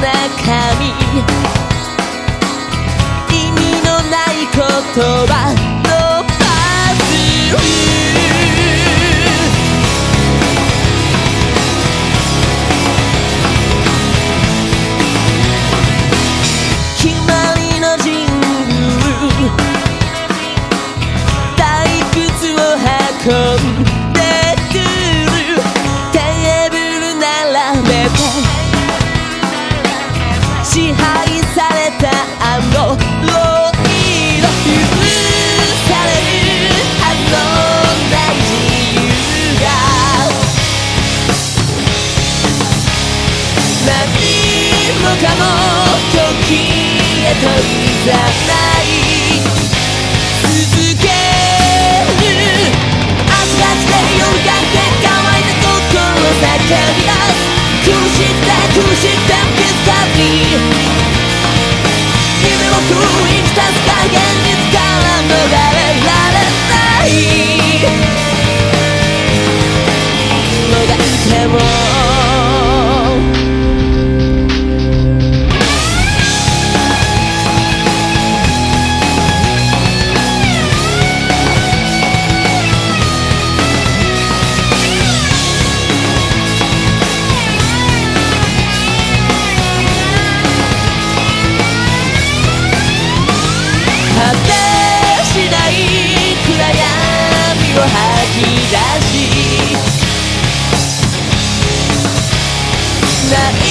中身。意味のない言葉。かも時へといざない続ける足がつて夜だけ乾いた心を叫び出す。苦しんで苦しんでを吐き出しナイ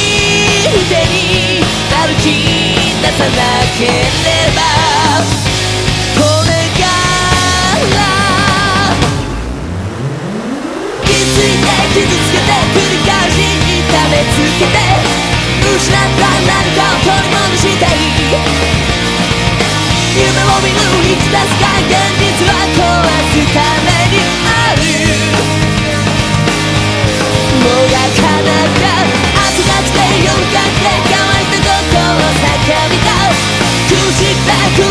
フ手になる気なさなければこれから気づいて傷つけて繰り返し痛めつけて失った何かを取り戻したい夢を見抜い現実は壊すためにあるもがかなてい叫び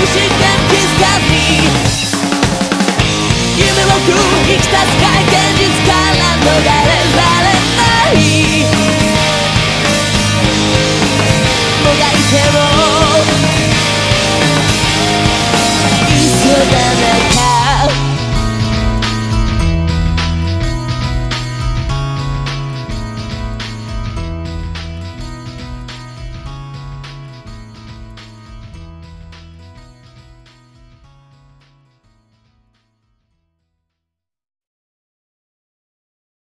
スカ夢を食生きか現実から逃れられないもがいても again